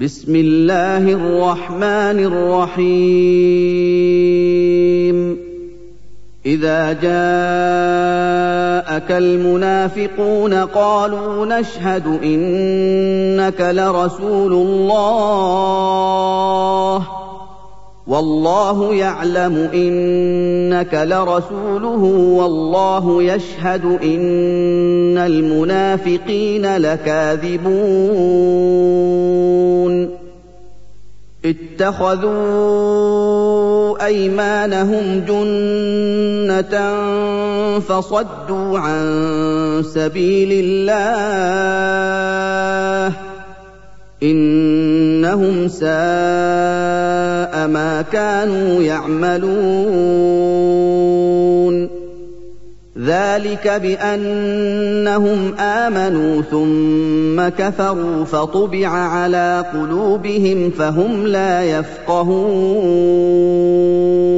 بسم الله الرحمن الرحيم. إذا جاءك المنافقون قالوا نشهد إنك لرسول الله. والله يعلم إنك لرسوله والله يشهد إن المنافقين لكاذبون. اتخذوا أيمانهم جنة فصدوا عن سبيل الله. إِنَّهُمْ سَاءَ مَا كَانُوا يَعْمَلُونَ. ذَٰلِكَ بِأَنَّهُمْ آمَنُوا ثُمَّ كَفَرُوا فَطُبِعَ عَلَىٰ قُلُوبِهِمْ فَهُمْ لَا يَفْقَهُونَ.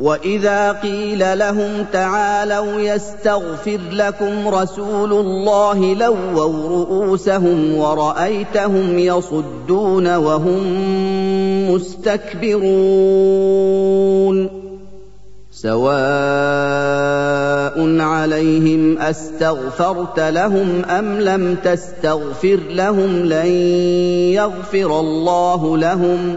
واذا قيل لهم تعالوا يستغفر لكم رسول الله لووا رؤوسهم ورايتهم يصدون وهم مستكبرون سواء عليهم استغفرت لهم ام لم تستغفر لهم لن يغفر الله لهم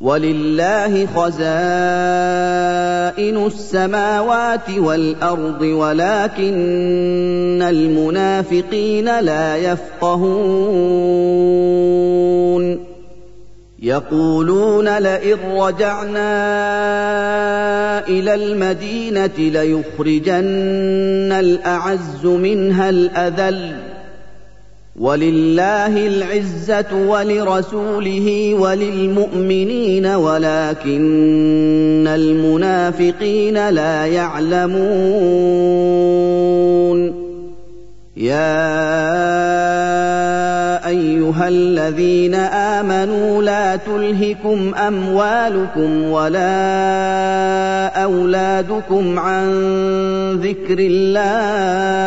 وَلِلَّهِ خَزَائِنُ السَّمَاوَاتِ وَالْأَرْضِ وَلَٰكِنَّ الْمُنَافِقِينَ لَا يَفْقَهُونَ. يقولون لئن رجعنا إلى المدينة ليخرجن الأعز منها الأذل. وَلِلَّهِ الْعِزَّةُ وَلِرَسُولِهِ وَلِلْمُؤْمِنِينَ وَلَٰكِنَّ الْمُنَافِقِينَ لَا يَعْلَمُونَ. يَا أَيُّهَا الَّذِينَ آمَنُوا لَا تُلْهِكُمْ أَمْوَالُكُمْ وَلَا أَوْلَادُكُمْ عَن ذِكْرِ اللَّهِ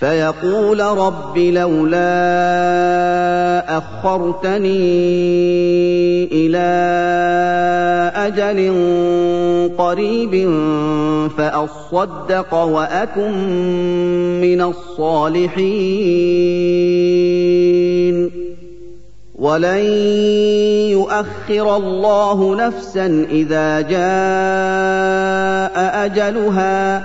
فيقول رب لولا أخرتني إلى أجل قريب فأصدق وأكن من الصالحين. ولن يؤخر الله نفسا إذا جاء أجلها